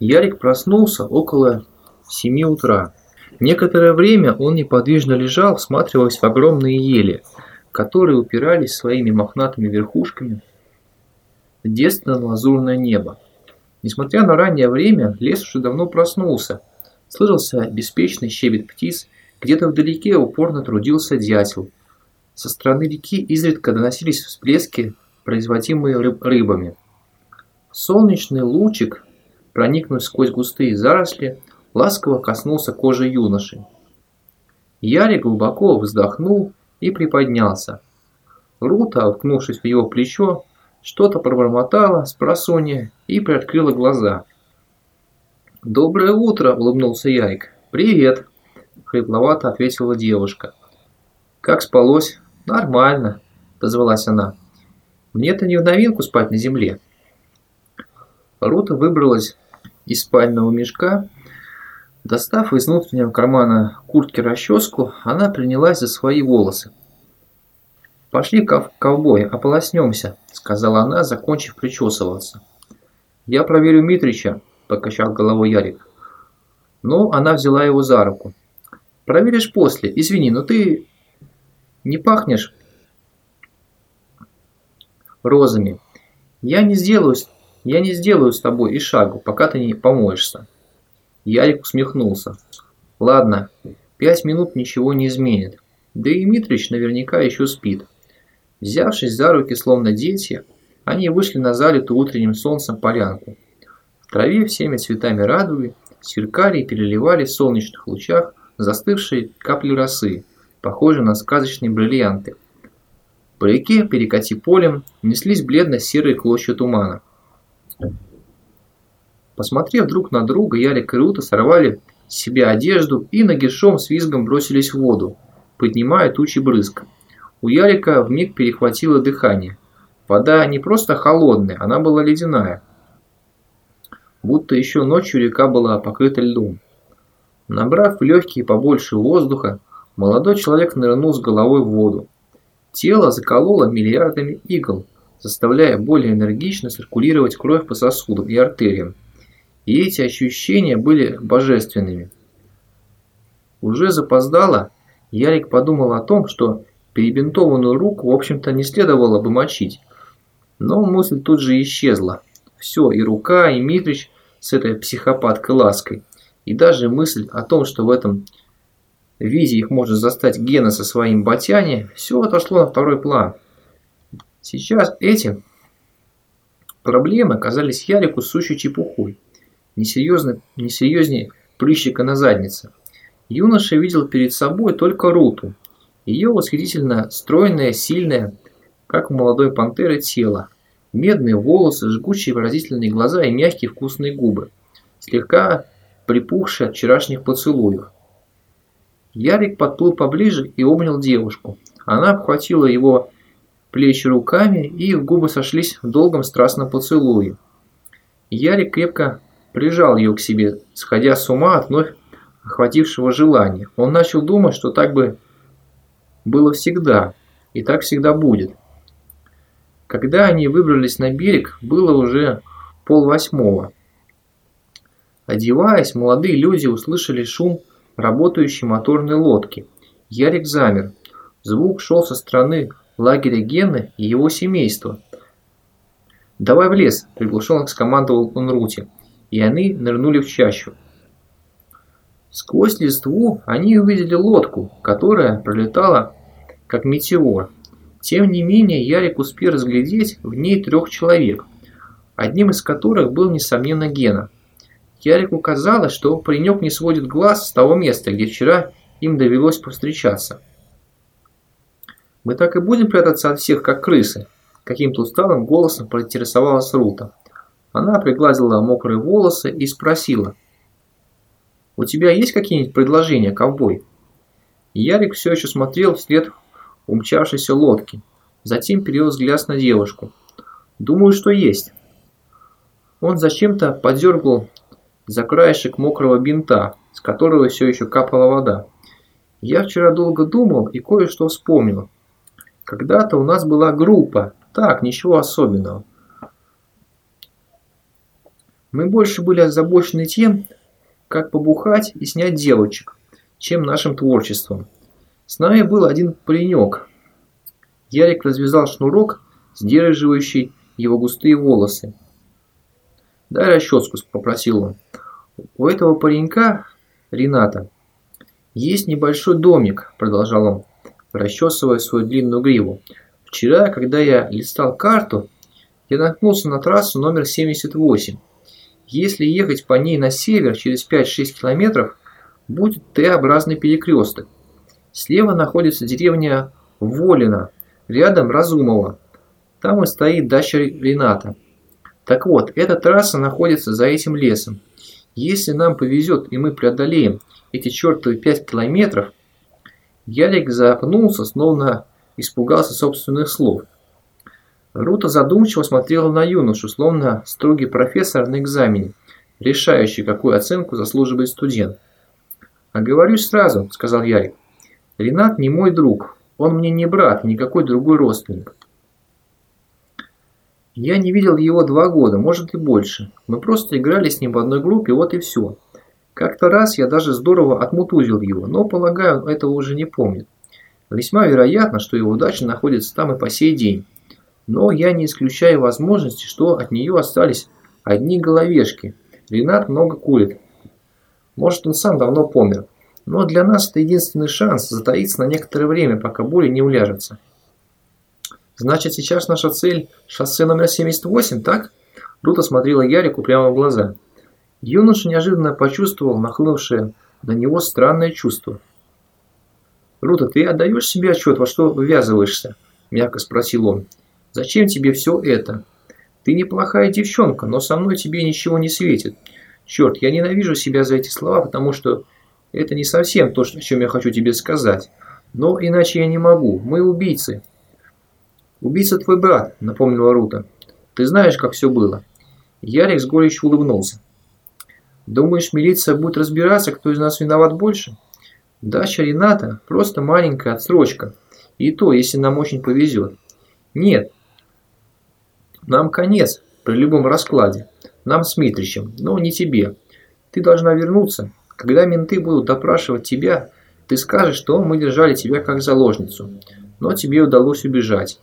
Ярик проснулся около семи утра. Некоторое время он неподвижно лежал, всматриваясь в огромные ели, которые упирались своими мохнатыми верхушками в детственно-лазурное небо. Несмотря на раннее время, лес уже давно проснулся. Слышался беспечный щебет птиц, где-то вдалеке упорно трудился дятел. Со стороны реки изредка доносились всплески, производимые рыб рыбами. Солнечный лучик, проникнув сквозь густые заросли, ласково коснулся кожи юноши. Ярик глубоко вздохнул и приподнялся. Рута, уткнувшись в его плечо, что-то пробормотала с просонья и приоткрыла глаза. «Доброе утро!» – улыбнулся Ярик. «Привет!» – хрипловато ответила девушка. «Как спалось?» «Нормально», – позвалась она. «Мне-то не в новинку спать на земле». Рута выбралась из спального мешка. Достав из внутреннего кармана куртки расческу, она принялась за свои волосы. «Пошли, ков ковбой, ополоснемся», – сказала она, закончив причесываться. «Я проверю Митрича», – покачал головой Ярик. Но она взяла его за руку. «Проверишь после. Извини, но ты не пахнешь розами. Я не сделаю, я не сделаю с тобой и шагу, пока ты не помоешься». Ярик усмехнулся. «Ладно, пять минут ничего не изменит. Да и Митрич наверняка еще спит». Взявшись за руки, словно дети, они вышли на залитую утренним солнцем полянку. В траве всеми цветами радуги сверкали и переливали в солнечных лучах застывшие капли росы, похожие на сказочные бриллианты. По реке, перекати полем, неслись бледно-серые клочья тумана. Посмотрев друг на друга, Ярик и Рута сорвали с себя одежду и нагишом с визгом бросились в воду, поднимая тучи брызг. У Ярика вмиг перехватило дыхание. Вода не просто холодная, она была ледяная. Будто еще ночью река была покрыта льдом. Набрав в легкие побольше воздуха, молодой человек нырнул с головой в воду. Тело закололо миллиардами игл, заставляя более энергично циркулировать кровь по сосудам и артериям. И эти ощущения были божественными. Уже запоздало, Ярик подумал о том, что Перебинтованную руку, в общем-то, не следовало бы мочить. Но мысль тут же исчезла. Все, и рука, и Митрич с этой психопаткой лаской. И даже мысль о том, что в этом виде их может застать Гена со своим Батяне, все отошло на второй план. Сейчас эти проблемы казались Ярику сущей чепухой. Несерьезно, несерьезнее прыщика на заднице. Юноша видел перед собой только Руту, ее восхитительно стройное, сильное, как у молодой пантеры, тело. Медные волосы, жгучие выразительные глаза и мягкие вкусные губы, слегка припухшие от вчерашних поцелуев. Ярик подплыл поближе и обнял девушку. Она обхватила его плечи руками, и их губы сошлись в долгом страстном поцелуе. Ярик крепко прижал ее к себе, сходя с ума от вновь охватившего желания. Он начал думать, что так бы было всегда, и так всегда будет. Когда они выбрались на берег, было уже полвосьмого. Одеваясь, молодые люди услышали шум работающей моторной лодки. Ярик замер. Звук шел со стороны лагеря Гены и его семейства. «Давай в лес!» – приглушенно скомандовал он Рути, и они нырнули в чащу. Сквозь листву они увидели лодку, которая пролетала как метеор. Тем не менее, Ярик успел разглядеть в ней трех человек, одним из которых был, несомненно, Гена. Ярику казалось, что паренек не сводит глаз с того места, где вчера им довелось повстречаться. «Мы так и будем прятаться от всех, как крысы», – каким-то усталым голосом поинтересовалась Рута. Она пригладила мокрые волосы и спросила – «У тебя есть какие-нибудь предложения, ковбой?» Ярик все еще смотрел вслед умчавшейся лодки. Затем перевел взгляд на девушку. «Думаю, что есть». Он зачем-то подергал за краешек мокрого бинта, с которого все еще капала вода. Я вчера долго думал и кое-что вспомнил. Когда-то у нас была группа, так, ничего особенного. Мы больше были озабочены тем, как побухать и снять девочек, чем нашим творчеством. С нами был один паренек. Ярик развязал шнурок, сдерживающий его густые волосы. «Дай расческу», – попросил он. «У этого паренька, Рената, есть небольшой домик», – продолжал он, расчесывая свою длинную гриву. «Вчера, когда я листал карту, я наткнулся на трассу номер 78. Если ехать по ней на север через 5-6 километров, будет Т-образный перекресток. Слева находится деревня Волина, рядом Разумово. Там и стоит дача Рената. Так вот, эта трасса находится за этим лесом. Если нам повезет и мы преодолеем эти чертовы 5 километров, Ялик запнулся, словно испугался собственных слов. Рута задумчиво смотрела на юношу, словно строгий профессор на экзамене, решающий, какую оценку заслуживает студент. «Оговорюсь сразу», – сказал Ярик. «Ренат не мой друг. Он мне не брат, никакой другой родственник. Я не видел его два года, может и больше. Мы просто играли с ним в одной группе, вот и все. Как-то раз я даже здорово отмутузил его, но, полагаю, он этого уже не помнит. Весьма вероятно, что его дача находится там и по сей день. Но я не исключаю возможности, что от нее остались одни головешки. Ренат много курит. Может, он сам давно помер. Но для нас это единственный шанс затаиться на некоторое время, пока буря не уляжется. Значит, сейчас наша цель – шоссе номер 78, так? Рута смотрела Ярику прямо в глаза. Юноша неожиданно почувствовал нахлынувшее на него странное чувство. «Рута, ты отдаешь себе отчет, во что ввязываешься?» – мягко спросил он. «Зачем тебе все это? Ты неплохая девчонка, но со мной тебе ничего не светит. Черт, я ненавижу себя за эти слова, потому что это не совсем то, о чем я хочу тебе сказать. Но иначе я не могу. Мы убийцы, «Убийца твой брат», – напомнила Рута. «Ты знаешь, как все было». Ярик с горечью улыбнулся. «Думаешь, милиция будет разбираться, кто из нас виноват больше?» «Дача Рената – просто маленькая отсрочка. И то, если нам очень повезет. Нет. Нам конец при любом раскладе. Нам с Митричем, но не тебе. Ты должна вернуться. Когда менты будут допрашивать тебя, ты скажешь, что мы держали тебя как заложницу. Но тебе удалось убежать.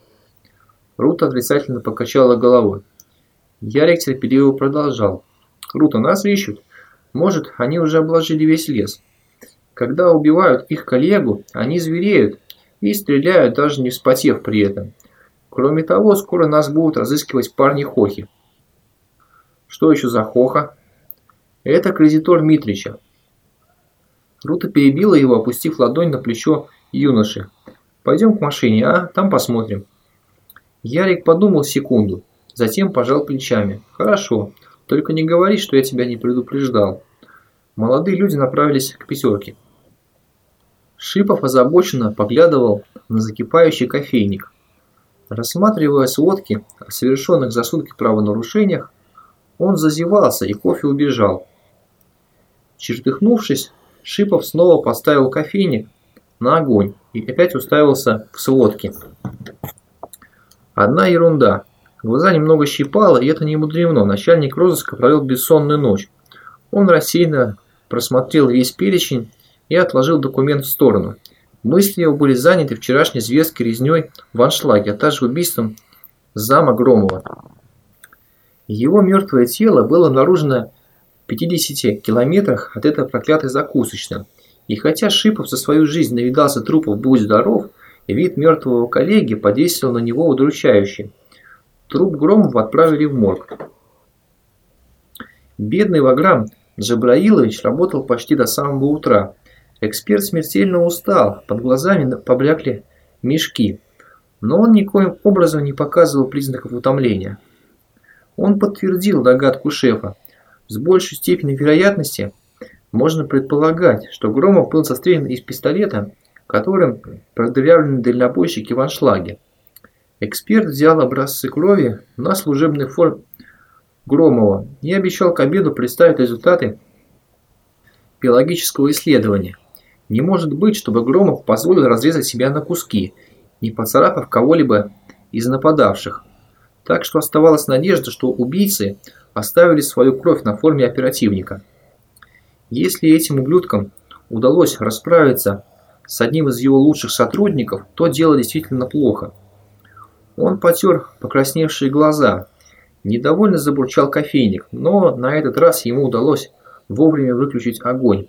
Рут отрицательно покачала головой. Ярик терпеливо продолжал. «Рута, нас ищут. Может, они уже обложили весь лес. Когда убивают их коллегу, они звереют и стреляют, даже не вспотев при этом. Кроме того, скоро нас будут разыскивать парни Хохи». «Что еще за Хоха?» «Это кредитор Митрича». Рута перебила его, опустив ладонь на плечо юноши. «Пойдем к машине, а? Там посмотрим». Ярик подумал секунду, затем пожал плечами. «Хорошо, только не говори, что я тебя не предупреждал». Молодые люди направились к пятерке. Шипов озабоченно поглядывал на закипающий кофейник. Рассматривая сводки о совершенных за сутки правонарушениях, он зазевался и кофе убежал. Чертыхнувшись, Шипов снова поставил кофейник на огонь и опять уставился в сводки. Одна ерунда. Глаза немного щипало, и это не мудрено. Начальник розыска провел бессонную ночь. Он рассеянно просмотрел весь перечень и отложил документ в сторону. Мысли его были заняты вчерашней зверской резней в аншлаге, а также убийством зама Громова. Его мертвое тело было обнаружено в 50 километрах от этой проклятой закусочной. И хотя Шипов за свою жизнь навидался трупов «Будь здоров», Вид мертвого коллеги подействовал на него удручающе. Труп Громова отправили в морг. Бедный Ваграм Джабраилович работал почти до самого утра. Эксперт смертельно устал, под глазами поблекли мешки. Но он никоим образом не показывал признаков утомления. Он подтвердил догадку шефа. С большей степенью вероятности можно предполагать, что Громов был застрелен из пистолета которым продырявлены дальнобойщики в аншлаге. Эксперт взял образцы крови на служебный форм Громова и обещал к обеду представить результаты биологического исследования. Не может быть, чтобы Громов позволил разрезать себя на куски, не поцарапав кого-либо из нападавших. Так что оставалась надежда, что убийцы оставили свою кровь на форме оперативника. Если этим ублюдкам удалось расправиться с одним из его лучших сотрудников, то дело действительно плохо. Он потер покрасневшие глаза, недовольно забурчал кофейник, но на этот раз ему удалось вовремя выключить огонь.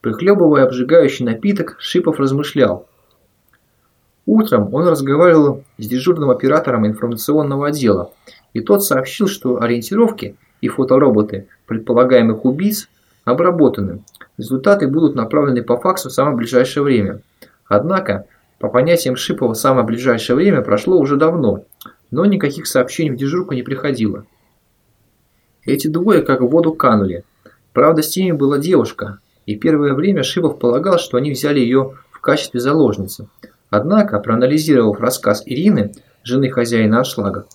Прихлебывая обжигающий напиток, Шипов размышлял. Утром он разговаривал с дежурным оператором информационного отдела, и тот сообщил, что ориентировки и фотороботы предполагаемых убийц обработаны. Результаты будут направлены по факсу в самое ближайшее время. Однако, по понятиям Шипова, самое ближайшее время прошло уже давно, но никаких сообщений в дежурку не приходило. Эти двое как в воду канули. Правда, с ними была девушка, и первое время Шипов полагал, что они взяли ее в качестве заложницы. Однако, проанализировав рассказ Ирины, жены хозяина аншлага,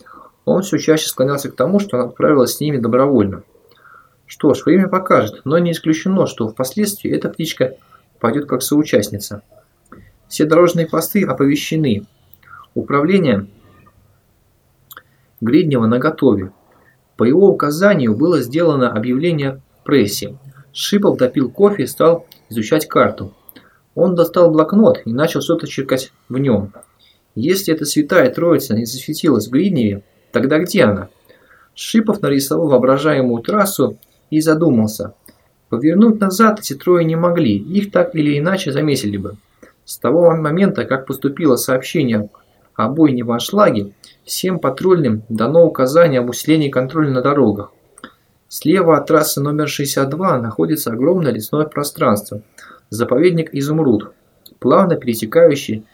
он все чаще склонялся к тому, что она отправилась с ними добровольно. Что ж, время покажет, но не исключено, что впоследствии эта птичка пойдет как соучастница. Все дорожные посты оповещены. Управление Гриднева наготове. По его указанию было сделано объявление в прессе. Шипов допил кофе и стал изучать карту. Он достал блокнот и начал что-то черкать в нем. Если эта святая троица не засветилась в Гридневе, тогда где она? Шипов нарисовал воображаемую трассу и задумался. Повернуть назад эти трое не могли, их так или иначе заметили бы. С того момента, как поступило сообщение о бойне в аншлаге, всем патрульным дано указание об усилении контроля на дорогах. Слева от трассы номер 62 находится огромное лесное пространство, заповедник Изумруд, плавно перетекающий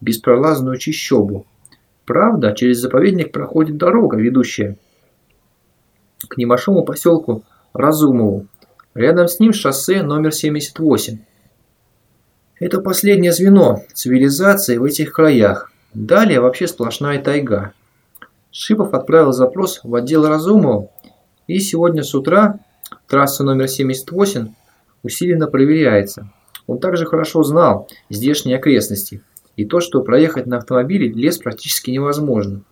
беспролазную чищобу. Правда, через заповедник проходит дорога, ведущая к небольшому поселку Разумову. Рядом с ним шоссе номер 78. Это последнее звено цивилизации в этих краях. Далее вообще сплошная тайга. Шипов отправил запрос в отдел Разумова, и сегодня с утра трасса номер 78 усиленно проверяется. Он также хорошо знал здешние окрестности и то, что проехать на автомобиле лес практически невозможно,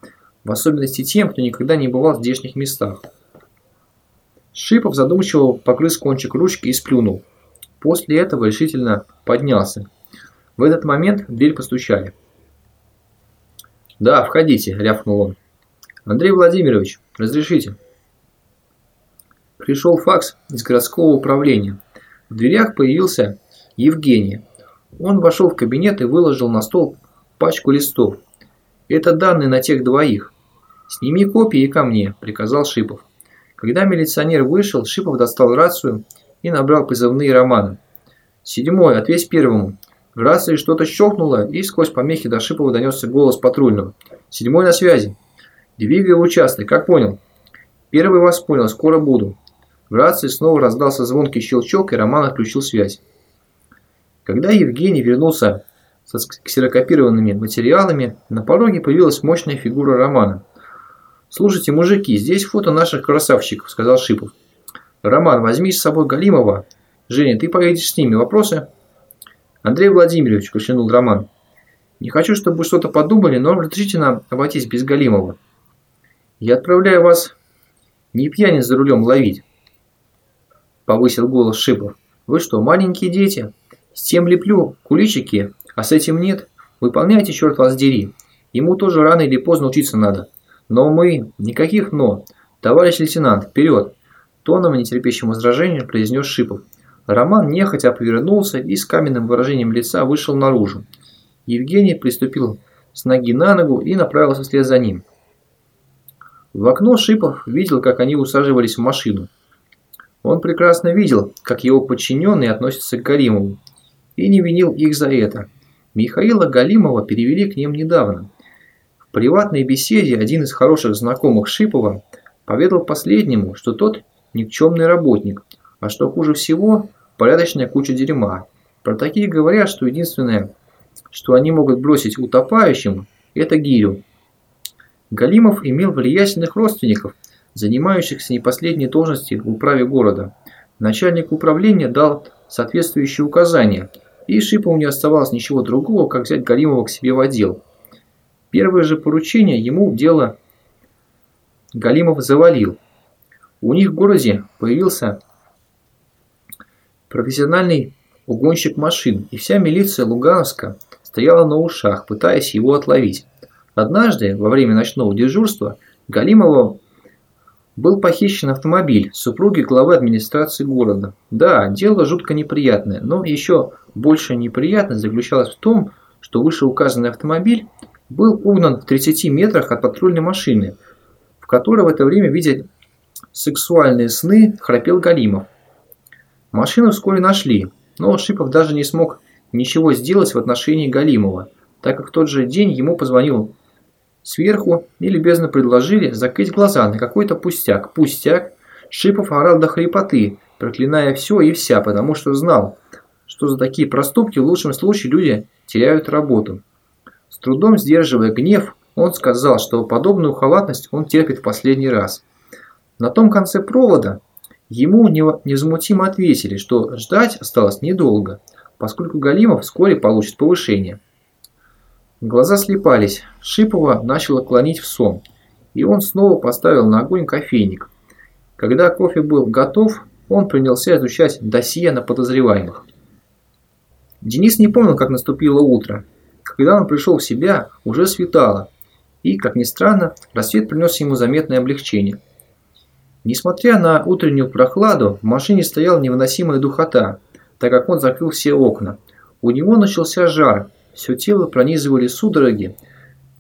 в особенности тем, кто никогда не бывал в здешних местах. Шипов задумчиво погрыз кончик ручки и сплюнул. После этого решительно поднялся. В этот момент в дверь постучали. «Да, входите», – рявкнул он. «Андрей Владимирович, разрешите?» Пришел факс из городского управления. В дверях появился Евгений. Он вошел в кабинет и выложил на стол пачку листов. «Это данные на тех двоих. Сними копии и ко мне», – приказал Шипов. Когда милиционер вышел, Шипов достал рацию и набрал призывные романы. «Седьмой, ответь первому». В рации что-то щелкнуло, и сквозь помехи до Шипова донесся голос патрульного. «Седьмой на связи». «Двигай участок, как понял?» «Первый вас понял, скоро буду». В рации снова раздался звонкий щелчок, и Роман отключил связь. Когда Евгений вернулся со ксерокопированными материалами, на пороге появилась мощная фигура Романа – «Слушайте, мужики, здесь фото наших красавчиков», – сказал Шипов. «Роман, возьми с собой Галимова. Женя, ты поедешь с ними. Вопросы?» «Андрей Владимирович», – кашлянул Роман. «Не хочу, чтобы вы что-то подумали, но разрешите нам обойтись без Галимова. Я отправляю вас не пьяниц за рулем ловить», – повысил голос Шипов. «Вы что, маленькие дети? С тем леплю куличики, а с этим нет? Выполняйте, черт вас дери. Ему тоже рано или поздно учиться надо». Но мы... Никаких «но». Товарищ лейтенант, вперед! Тоном нетерпящим возражения произнес Шипов. Роман нехотя повернулся и с каменным выражением лица вышел наружу. Евгений приступил с ноги на ногу и направился вслед за ним. В окно Шипов видел, как они усаживались в машину. Он прекрасно видел, как его подчиненные относятся к Галимову, и не винил их за это. Михаила Галимова перевели к ним недавно приватной беседе один из хороших знакомых Шипова поведал последнему, что тот никчемный работник, а что хуже всего, порядочная куча дерьма. Про такие говорят, что единственное, что они могут бросить утопающим, это гирю. Галимов имел влиятельных родственников, занимающихся не последней должности в управе города. Начальник управления дал соответствующие указания, и Шипову не оставалось ничего другого, как взять Галимова к себе в отдел. Первое же поручение ему дело Галимов завалил. У них в городе появился профессиональный угонщик машин, и вся милиция Лугановска стояла на ушах, пытаясь его отловить. Однажды, во время ночного дежурства, Галимова был похищен автомобиль супруги главы администрации города. Да, дело жутко неприятное, но еще больше неприятность заключалась в том, что вышеуказанный автомобиль был угнан в 30 метрах от патрульной машины, в которой в это время, видя сексуальные сны, храпел Галимов. Машину вскоре нашли, но Шипов даже не смог ничего сделать в отношении Галимова, так как в тот же день ему позвонил сверху и любезно предложили закрыть глаза на какой-то пустяк. Пустяк? Шипов орал до хрипоты, проклиная все и вся, потому что знал, что за такие проступки в лучшем случае люди теряют работу. С трудом сдерживая гнев, он сказал, что подобную халатность он терпит в последний раз. На том конце провода ему невозмутимо ответили, что ждать осталось недолго, поскольку Галимов вскоре получит повышение. Глаза слепались, Шипова начало клонить в сон, и он снова поставил на огонь кофейник. Когда кофе был готов, он принялся изучать досье на подозреваемых. Денис не помнил, как наступило утро. Когда он пришел в себя, уже светало, и, как ни странно, рассвет принес ему заметное облегчение. Несмотря на утреннюю прохладу, в машине стояла невыносимая духота, так как он закрыл все окна. У него начался жар, все тело пронизывали судороги,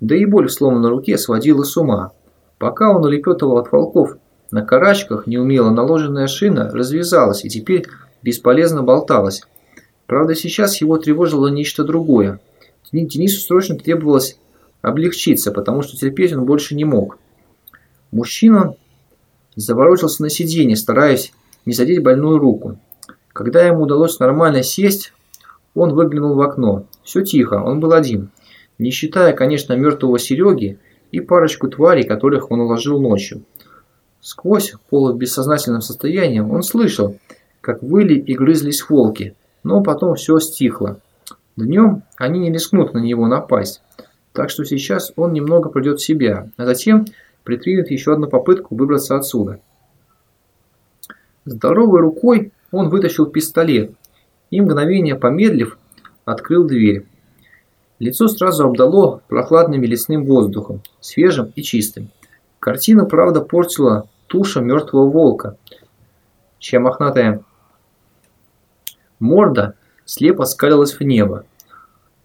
да и боль в сломанной руке сводила с ума. Пока он улепетывал от волков на карачках, неумело наложенная шина развязалась и теперь бесполезно болталась. Правда, сейчас его тревожило нечто другое. Денису срочно требовалось облегчиться, потому что терпеть он больше не мог. Мужчина заворочился на сиденье, стараясь не задеть больную руку. Когда ему удалось нормально сесть, он выглянул в окно. Все тихо, он был один. Не считая, конечно, мертвого Сереги и парочку тварей, которых он уложил ночью. Сквозь полубессознательном состоянии он слышал, как выли и грызлись волки, но потом все стихло. Днем они не рискнут на него напасть, так что сейчас он немного придет в себя, а затем предпримет еще одну попытку выбраться отсюда. Здоровой рукой он вытащил пистолет и, мгновение помедлив, открыл дверь. Лицо сразу обдало прохладным лесным воздухом, свежим и чистым. Картину, правда, портила туша мертвого волка, чья мохнатая морда слепо скалилась в небо.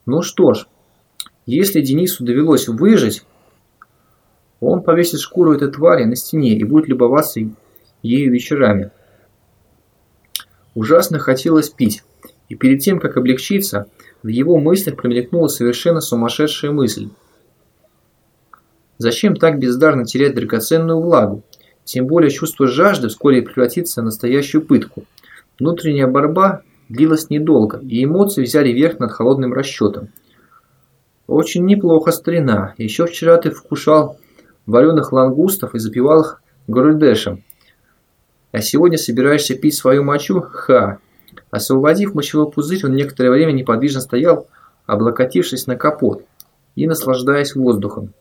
Ну что ж, если Денису довелось выжить, он повесит шкуру этой твари на стене и будет любоваться ею вечерами. Ужасно хотелось пить, и перед тем, как облегчиться, в его мыслях промелькнула совершенно сумасшедшая мысль. Зачем так бездарно терять драгоценную влагу? Тем более чувство жажды вскоре превратится в настоящую пытку. Внутренняя борьба длилась недолго, и эмоции взяли верх над холодным расчетом. Очень неплохо, старина. Еще вчера ты вкушал вареных лангустов и запивал их грульдешем. А сегодня собираешься пить свою мочу? Ха! Освободив мочевой пузырь, он некоторое время неподвижно стоял, облокотившись на капот и наслаждаясь воздухом.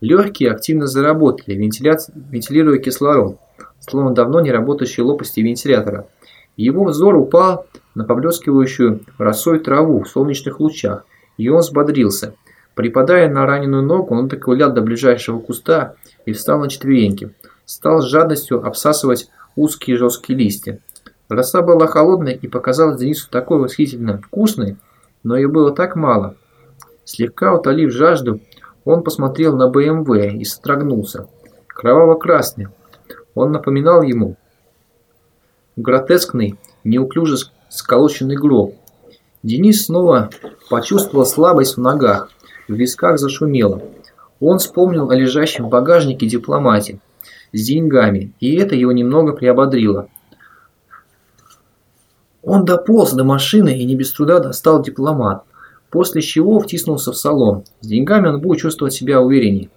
Легкие активно заработали, вентилируя кислород, словно давно не работающие лопасти вентилятора. Его взор упал на поблескивающую росой траву в солнечных лучах, и он взбодрился. Припадая на раненую ногу, он доковылял до ближайшего куста и встал на четвереньки. Стал с жадностью обсасывать узкие жесткие листья. Роса была холодной и показалась Денису такой восхитительно вкусной, но ее было так мало. Слегка утолив жажду, он посмотрел на БМВ и сотрагнулся. Кроваво-красный. Он напоминал ему гротескный, неуклюже сколоченный гроб. Денис снова почувствовал слабость в ногах, в висках зашумело. Он вспомнил о лежащем в багажнике дипломате с деньгами, и это его немного приободрило. Он дополз до машины и не без труда достал дипломат, после чего втиснулся в салон. С деньгами он будет чувствовать себя увереннее.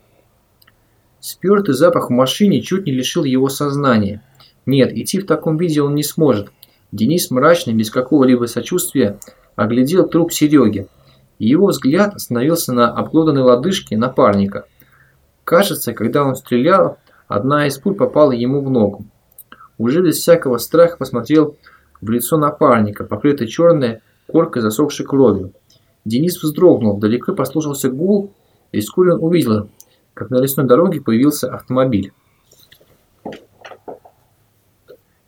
Спертый запах в машине чуть не лишил его сознания. Нет, идти в таком виде он не сможет. Денис мрачно, без какого-либо сочувствия, оглядел труп Сереги. Его взгляд остановился на обглоданной лодыжке напарника. Кажется, когда он стрелял, одна из пуль попала ему в ногу. уже без всякого страха посмотрел в лицо напарника, покрытое черной коркой засохшей кровью. Денис вздрогнул, вдалеке послушался гул, и вскоре он увидел, как на лесной дороге появился автомобиль.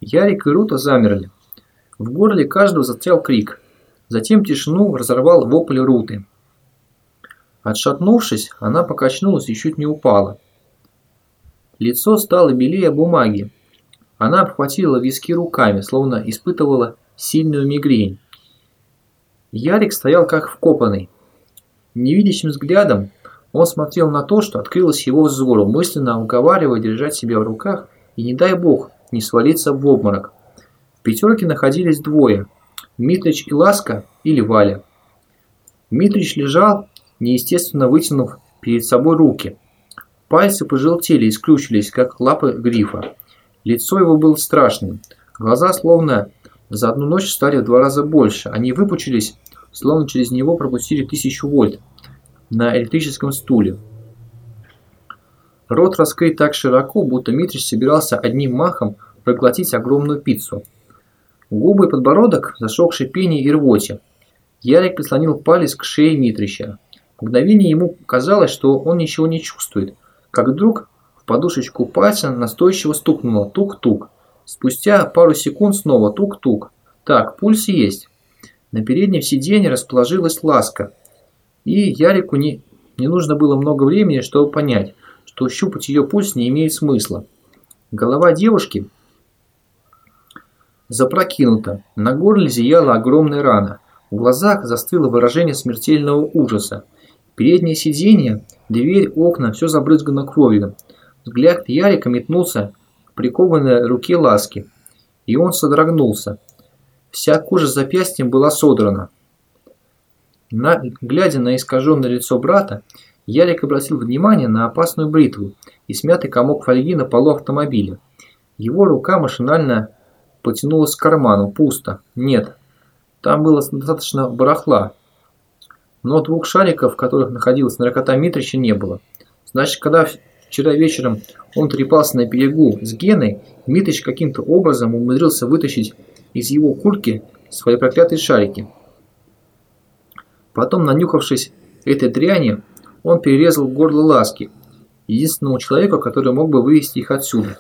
Ярик и Рута замерли. В горле каждого застрял крик. Затем тишину разорвал вопль Руты. Отшатнувшись, она покачнулась и чуть не упала. Лицо стало белее бумаги. Она обхватила виски руками, словно испытывала сильную мигрень. Ярик стоял как вкопанный. Невидящим взглядом он смотрел на то, что открылось его взору, мысленно уговаривая держать себя в руках и, не дай бог, не свалиться в обморок. В пятерке находились двое – Митрич и Ласка или Валя. Митрич лежал, неестественно вытянув перед собой руки. Пальцы пожелтели и скрючились, как лапы грифа. Лицо его было страшным. Глаза словно за одну ночь стали в два раза больше. Они выпучились, словно через него пропустили тысячу вольт на электрическом стуле. Рот раскрыт так широко, будто Митрич собирался одним махом проглотить огромную пиццу. Губы и подбородок зашел шипение и рвоте. Ярик прислонил палец к шее Митрича. Мгновение ему казалось, что он ничего не чувствует, как вдруг в подушечку пальца настойчиво стукнуло тук-тук. Спустя пару секунд снова тук-тук. Так, пульс есть. На переднем сиденье расположилась ласка. И Ярику не, не нужно было много времени, чтобы понять, что щупать ее пульс не имеет смысла. Голова девушки запрокинута, на горле зияла огромная рана. В глазах застыло выражение смертельного ужаса. Переднее сиденье, дверь, окна, все забрызгано кровью. Взгляд Ярика метнулся к прикованной руке Ласки, и он содрогнулся. Вся кожа запястьем была содрана. На, глядя на искаженное лицо брата, Ярик обратил внимание на опасную бритву и смятый комок фольги на полу автомобиля. Его рука машинально потянулась к карману. Пусто. Нет. Там было достаточно барахла. Но двух шариков, в которых находилась наркота Митрича, не было. Значит, когда вчера вечером он трепался на берегу с Геной, Митрич каким-то образом умудрился вытащить из его куртки свои проклятые шарики. Потом, нанюхавшись этой дряни, он перерезал горло Ласки, единственному человеку, который мог бы вывести их отсюда.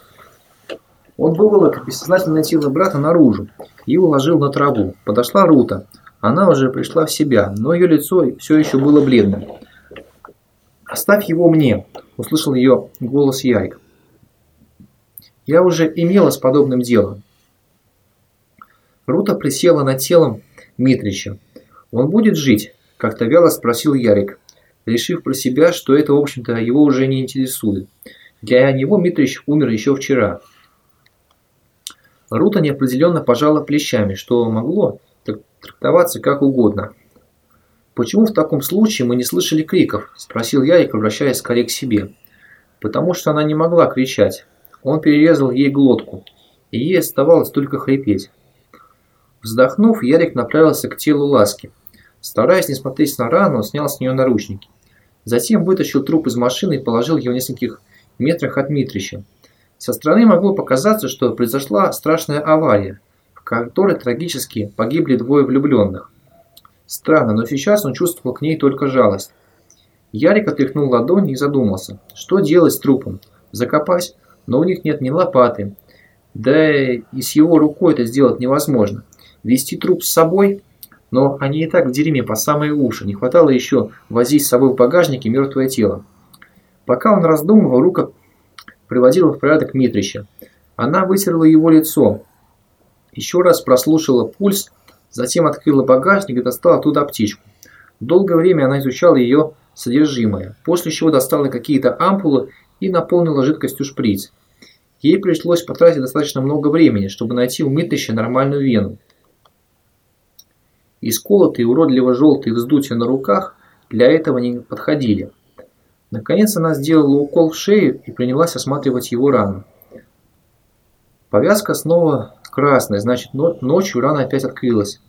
Он выволок бессознательное тело брата наружу и уложил на траву. Подошла Рута. Она уже пришла в себя, но ее лицо все еще было бледным. «Оставь его мне», – услышал ее голос Ярик. «Я уже имела с подобным делом». Рута присела над телом Митрича. «Он будет жить?» – как-то вяло спросил Ярик, решив про себя, что это, в общем-то, его уже не интересует. Для него Митрич умер еще вчера. Рута неопределенно пожала плечами, что могло трактоваться как угодно. «Почему в таком случае мы не слышали криков?» – спросил Ярик, обращаясь скорее к себе. «Потому что она не могла кричать. Он перерезал ей глотку, и ей оставалось только хрипеть». Вздохнув, Ярик направился к телу Ласки. Стараясь не смотреть на рану, снял с нее наручники. Затем вытащил труп из машины и положил его в нескольких метрах от Митрича. Со стороны могло показаться, что произошла страшная авария, в которой трагически погибли двое влюбленных. Странно, но сейчас он чувствовал к ней только жалость. Ярик отряхнул ладонь и задумался, что делать с трупом. Закопать? Но у них нет ни лопаты. Да и с его рукой это сделать невозможно. Вести труп с собой? Но они и так в дерьме по самые уши. Не хватало еще возить с собой в багажнике мертвое тело. Пока он раздумывал, рука приводила в порядок Митрича. Она вытерла его лицо, еще раз прослушала пульс, затем открыла багажник и достала оттуда аптечку. Долгое время она изучала ее содержимое, после чего достала какие-то ампулы и наполнила жидкостью шприц. Ей пришлось потратить достаточно много времени, чтобы найти у Митрича нормальную вену. Исколотые уродливо желтые вздутия на руках для этого не подходили. Наконец она сделала укол в шею и принялась осматривать его рану. Повязка снова красная, значит ночью рана опять открылась.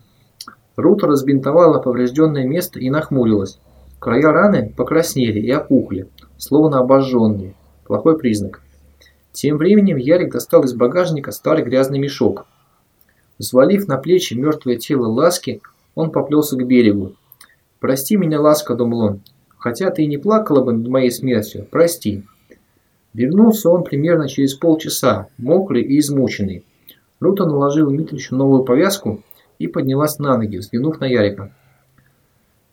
Рута разбинтовала поврежденное место и нахмурилась. Края раны покраснели и опухли, словно обожженные. Плохой признак. Тем временем Ярик достал из багажника старый грязный мешок. Взвалив на плечи мертвое тело Ласки, он поплелся к берегу. «Прости меня, Ласка», — думал он, — «хотя ты и не плакала бы над моей смертью, прости». Вернулся он примерно через полчаса, мокрый и измученный. Рута наложил Митричу новую повязку и поднялась на ноги, взглянув на Ярика.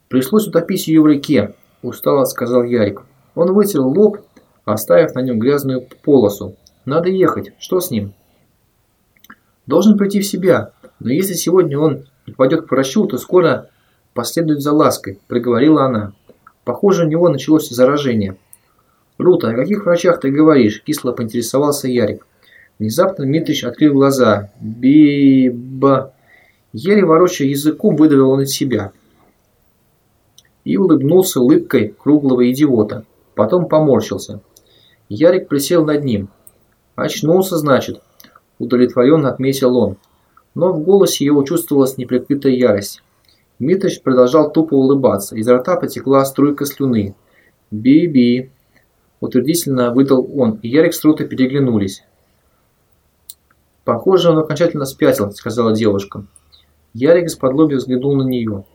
«Пришлось утопить ее в реке», – устало сказал Ярик. Он вытер лоб, оставив на нем грязную полосу. «Надо ехать. Что с ним?» «Должен прийти в себя, но если сегодня он пойдет к врачу, то скоро последует за лаской», – проговорила она. «Похоже, у него началось заражение». «Рута, о каких врачах ты говоришь?» – кисло поинтересовался Ярик. Внезапно Дмитрич открыл глаза. «Би-ба...» Еле ворочая языком, выдавил он из себя. И улыбнулся улыбкой круглого идиота. Потом поморщился. Ярик присел над ним. «Очнулся, значит», – удовлетворенно отметил он. Но в голосе его чувствовалась неприкрытая ярость. Дмитрич продолжал тупо улыбаться. Изо рта потекла струйка слюны. «Би-би», Утвердительно выдал он, и Ярик с Рутой переглянулись. «Похоже, он окончательно спятил», – сказала девушка. Ярик из-под лоби взглянул на нее.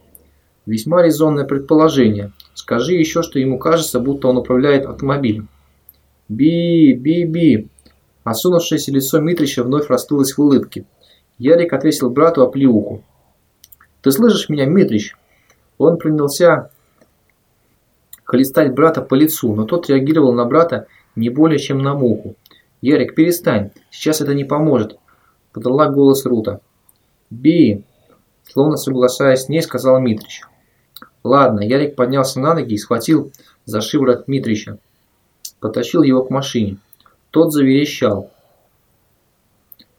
«Весьма резонное предположение. Скажи еще, что ему кажется, будто он управляет автомобилем». «Би, би, би!» Осунувшееся лицо Митрича вновь расплылось в улыбке. Ярик отвесил брату оплеуху. «Ты слышишь меня, Митрич?» Он принялся хлестать брата по лицу, но тот реагировал на брата не более чем на муху. «Ярик, перестань, сейчас это не поможет», – подала голос Рута. «Би!» – словно соглашаясь с ней, сказал Митрич. «Ладно», – Ярик поднялся на ноги и схватил за шиворот Митрича. Потащил его к машине. Тот заверещал.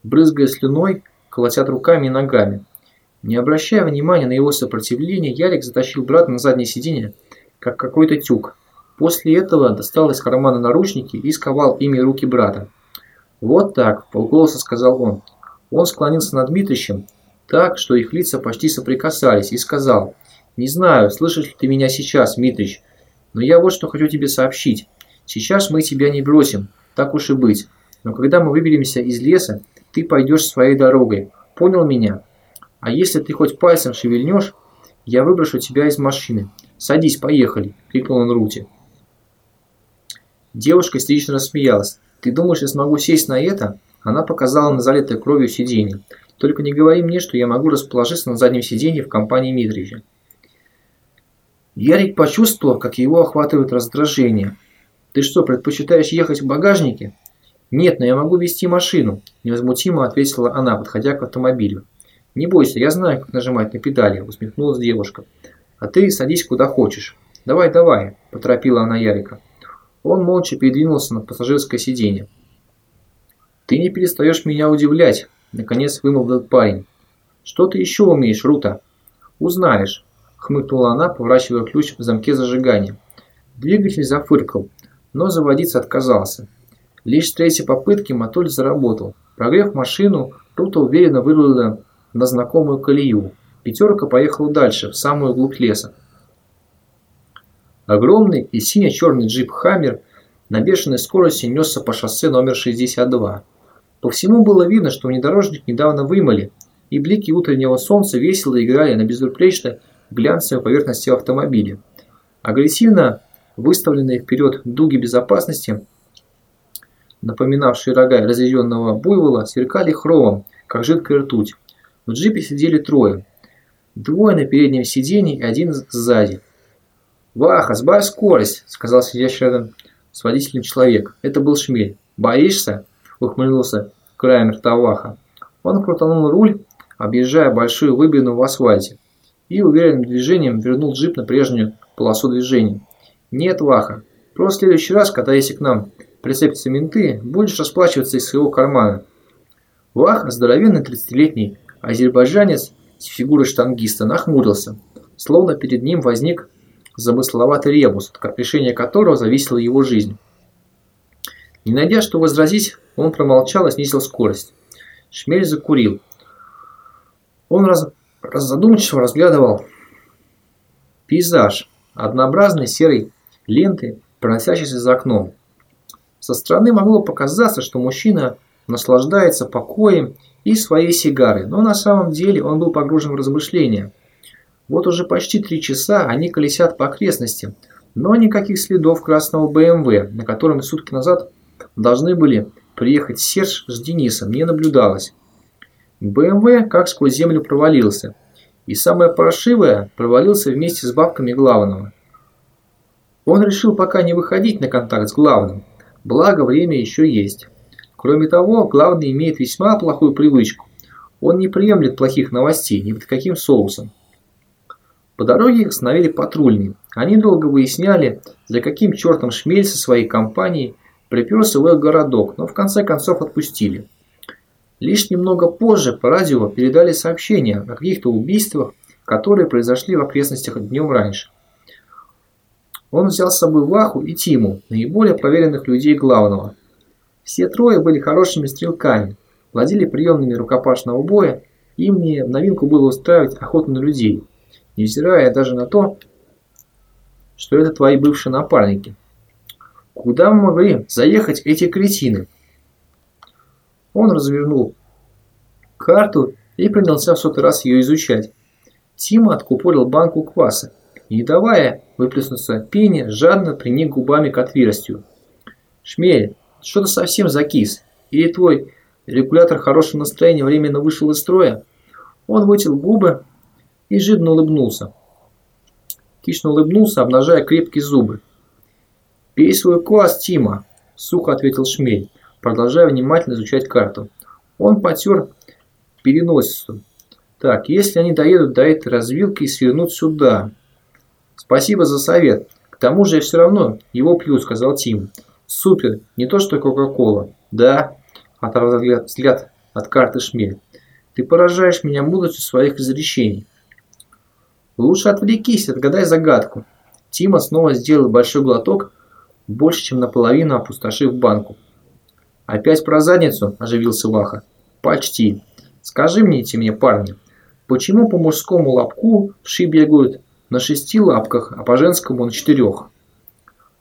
Брызгая слюной, колотят руками и ногами. Не обращая внимания на его сопротивление, Ярик затащил брата на заднее сиденье как какой-то тюк. После этого достал из кармана наручники и сковал ими руки брата. «Вот так», – полголоса сказал он. Он склонился над Дмитричем так, что их лица почти соприкасались, и сказал, «Не знаю, слышишь ли ты меня сейчас, Дмитрич, но я вот что хочу тебе сообщить. Сейчас мы тебя не бросим, так уж и быть. Но когда мы выберемся из леса, ты пойдешь своей дорогой. Понял меня? А если ты хоть пальцем шевельнешь, я выброшу тебя из машины. «Садись, поехали!» – крикнул он Рути. Девушка истерично рассмеялась. «Ты думаешь, я смогу сесть на это?» Она показала на залитое кровью сиденье. «Только не говори мне, что я могу расположиться на заднем сиденье в компании Митрича». Ярик почувствовал, как его охватывает раздражение. «Ты что, предпочитаешь ехать в багажнике?» «Нет, но я могу вести машину», – невозмутимо ответила она, подходя к автомобилю. «Не бойся, я знаю, как нажимать на педали», – усмехнулась девушка. А ты садись куда хочешь. Давай, давай, поторопила она Ярика. Он молча передвинулся на пассажирское сиденье. Ты не перестаешь меня удивлять, наконец вымолвил парень. Что ты еще умеешь, Рута? Узнаешь, хмыкнула она, поворачивая ключ в замке зажигания. Двигатель зафыркал, но заводиться отказался. Лишь с третьей попытки мотор заработал. Прогрев машину, Рута уверенно вырулила на знакомую колею. Пятерка поехала дальше, в самую глубь леса. Огромный и сине-черный джип «Хаммер» на бешеной скорости несся по шоссе номер 62. По всему было видно, что внедорожник недавно вымыли, и блики утреннего солнца весело играли на безупречной глянцевой поверхности автомобиля. Агрессивно выставленные вперед дуги безопасности, напоминавшие рога разъяренного буйвола, сверкали хромом, как жидкая ртуть. В джипе сидели трое. Двое на переднем сиденье и один сзади. «Ваха, сбавь скорость!» – сказал сидящий рядом с водителем человек. Это был Шмель. «Боишься?» – ухмыльнулся краем рта Ваха. Он крутанул руль, объезжая большую выбину в асфальте, и уверенным движением вернул джип на прежнюю полосу движения. «Нет, Ваха, просто в следующий раз, когда если к нам прицепятся менты, будешь расплачиваться из своего кармана». Ваха, здоровенный 30-летний азербайджанец, с фигурой штангиста, нахмурился, словно перед ним возник замысловатый ребус, от решения которого зависела его жизнь. Не найдя что возразить, он промолчал и снизил скорость. Шмель закурил. Он раз, раз задумчиво разглядывал пейзаж, однообразной серой ленты, проносящейся за окном. Со стороны могло показаться, что мужчина наслаждается покоем и своей сигарой, но на самом деле он был погружен в размышления. Вот уже почти три часа они колесят по окрестностям, но никаких следов красного БМВ, на котором сутки назад должны были приехать Серж с Денисом, не наблюдалось. БМВ как сквозь землю провалился. И самое паршивое, провалился вместе с бабками главного. Он решил пока не выходить на контакт с главным, благо время еще есть. Кроме того, главный имеет весьма плохую привычку. Он не приемлет плохих новостей ни под каким соусом. По дороге их остановили патрульные. Они долго выясняли, за каким чертом шмель со своей компанией приперся в их городок, но в конце концов отпустили. Лишь немного позже по радио передали сообщение о каких-то убийствах, которые произошли в окрестностях днем раньше. Он взял с собой Ваху и Тиму, наиболее проверенных людей главного. Все трое были хорошими стрелками, владели приемными рукопашного боя, им не в новинку было устраивать охоту на людей, невзирая даже на то, что это твои бывшие напарники. Куда могли заехать эти кретины? Он развернул карту и принялся в сотый раз ее изучать. Тима откупорил банку кваса и, не давая выплеснуться пене, жадно приник губами к отверстию. «Шмель, что-то совсем закис. Или твой регулятор хорошего настроения временно вышел из строя?» Он вытер губы и жидно улыбнулся. Хищно улыбнулся, обнажая крепкие зубы. «Пей свой квас, Тима!» – сухо ответил Шмель продолжая внимательно изучать карту. Он потер переносицу. Так, если они доедут до этой развилки и свернут сюда. Спасибо за совет. К тому же я все равно его пью, сказал Тим. Супер, не то что Кока-Кола. Да, оторвал взгляд, от карты Шмель. Ты поражаешь меня мудростью своих изречений. Лучше отвлекись, отгадай загадку. Тима снова сделал большой глоток, больше, чем наполовину опустошив банку. «Опять про задницу?» – оживился Ваха. «Почти. Скажи мне, мне, парни, почему по мужскому лапку вши бегают на шести лапках, а по женскому на четырех?»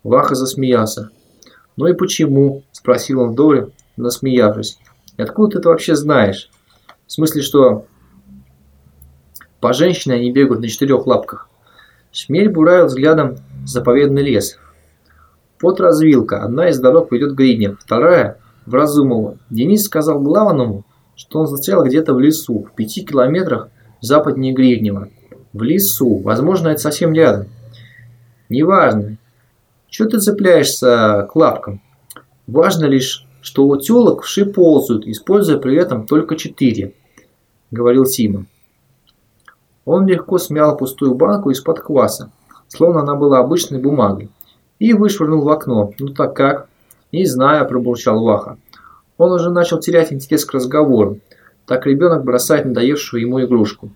Ваха засмеялся. «Ну и почему?» – спросил он вдоволь, насмеявшись. «И откуда ты это вообще знаешь? В смысле, что по женщине они бегают на четырех лапках?» Шмель буравил взглядом заповедный лес. Вот развилка. Одна из дорог ведет к Гридне, вторая в Разумово. Денис сказал главному, что он застрял где-то в лесу, в пяти километрах западнее Гриднева. В лесу, возможно, это совсем рядом. Неважно. Чего ты цепляешься к лапкам? Важно лишь, что у телок вши ползают, используя при этом только четыре, говорил Сима. Он легко смял пустую банку из-под кваса, словно она была обычной бумагой, и вышвырнул в окно. Ну так как? «Не знаю», – пробурчал Ваха. Он уже начал терять интерес к разговору. Так ребенок бросает надоевшую ему игрушку.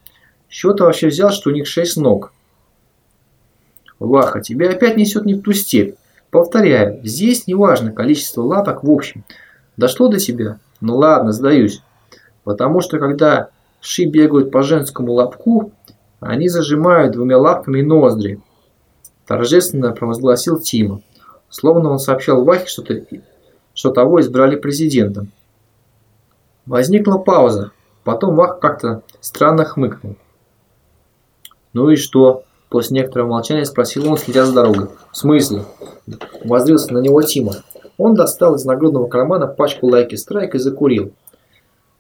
С ты вообще взял, что у них шесть ног? Ваха, тебя опять несет не в ту степь. Повторяю, здесь не важно количество лапок в общем. Дошло до тебя? Ну ладно, сдаюсь. Потому что когда ши бегают по женскому лапку, они зажимают двумя лапками ноздри. Торжественно провозгласил Тима словно он сообщал Вахе, что, -то, что того избрали президентом. Возникла пауза, потом Вах как-то странно хмыкнул. «Ну и что?» – после некоторого молчания спросил он, следя за дорогой. «В смысле?» – воззрился на него Тима. Он достал из нагрудного кармана пачку лайки страйк и закурил.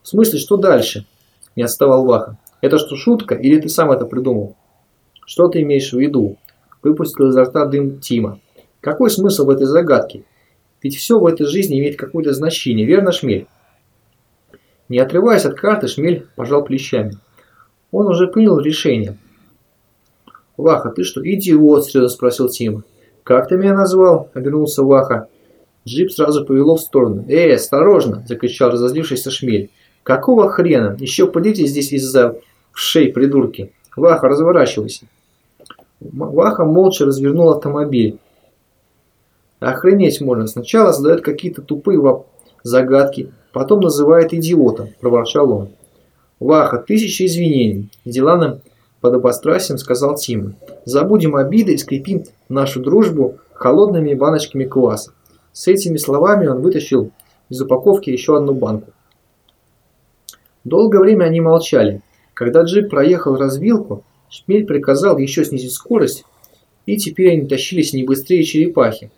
«В смысле, что дальше?» – не отставал Ваха. «Это что, шутка, или ты сам это придумал?» «Что ты имеешь в виду?» – выпустил изо рта дым Тима. Какой смысл в этой загадке? Ведь все в этой жизни имеет какое-то значение, верно, Шмель? Не отрываясь от карты, Шмель пожал плечами. Он уже принял решение. «Ваха, ты что, идиот?» – серьезно спросил Тима. «Как ты меня назвал?» – обернулся Ваха. Джип сразу повело в сторону. «Эй, осторожно!» – закричал разозлившийся Шмель. «Какого хрена? Еще подите здесь из-за шеи, придурки! Ваха, разворачивайся!» Ваха молча развернул автомобиль. Охренеть можно. Сначала задает какие-то тупые загадки, потом называет идиотом, проворчал он. Ваха, тысяча извинений. С деланным подобострастием сказал Тима. Забудем обиды и скрепим нашу дружбу холодными баночками кваса. С этими словами он вытащил из упаковки еще одну банку. Долгое время они молчали. Когда джип проехал развилку, Шмель приказал еще снизить скорость, и теперь они тащились не быстрее черепахи.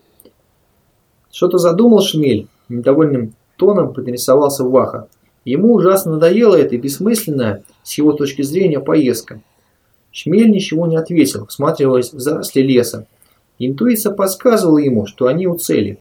Что-то задумал Шмель, недовольным тоном поинтересовался Ваха. Ему ужасно надоела эта бессмысленная, с его точки зрения, поездка. Шмель ничего не ответил, всматриваясь в заросли леса. Интуиция подсказывала ему, что они у цели.